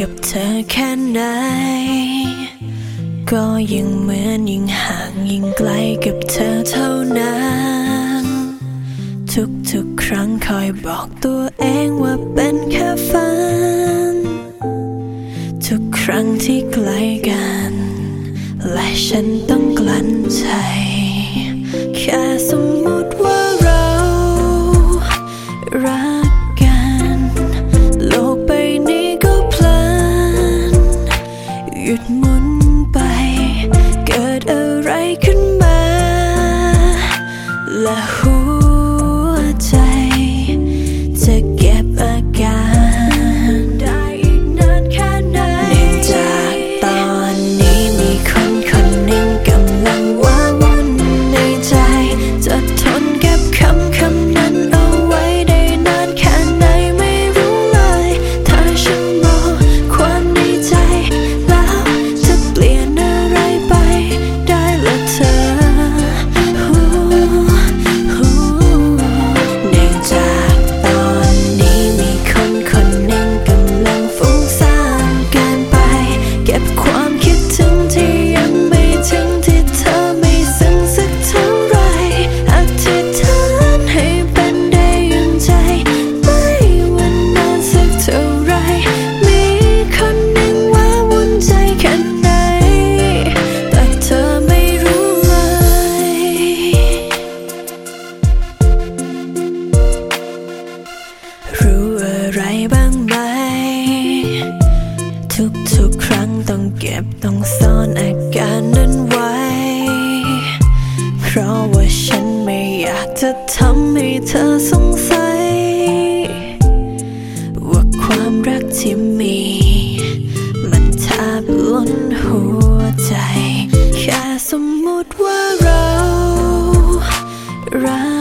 กับเธอแค่ไหน ก็ยังเหมือนยิ่งห่างยิ่งไกลกับเธอเท่านั้น ทุกๆครั้งคอยบอกตัวเองว่าเป็นแค่ฝัน ทุกครั้งที่ใกลกัน และฉันต้องกลั้นใจ แค่สมมติว่า แก็บต้องซ่อนอาการนั้นไว้ เพราะว่าฉันไม่อยากจะทำให้เธอสงสัย ว่าความรักที่มี มันแทบล้นหัวใจ แค่สมมติว่าเรารัก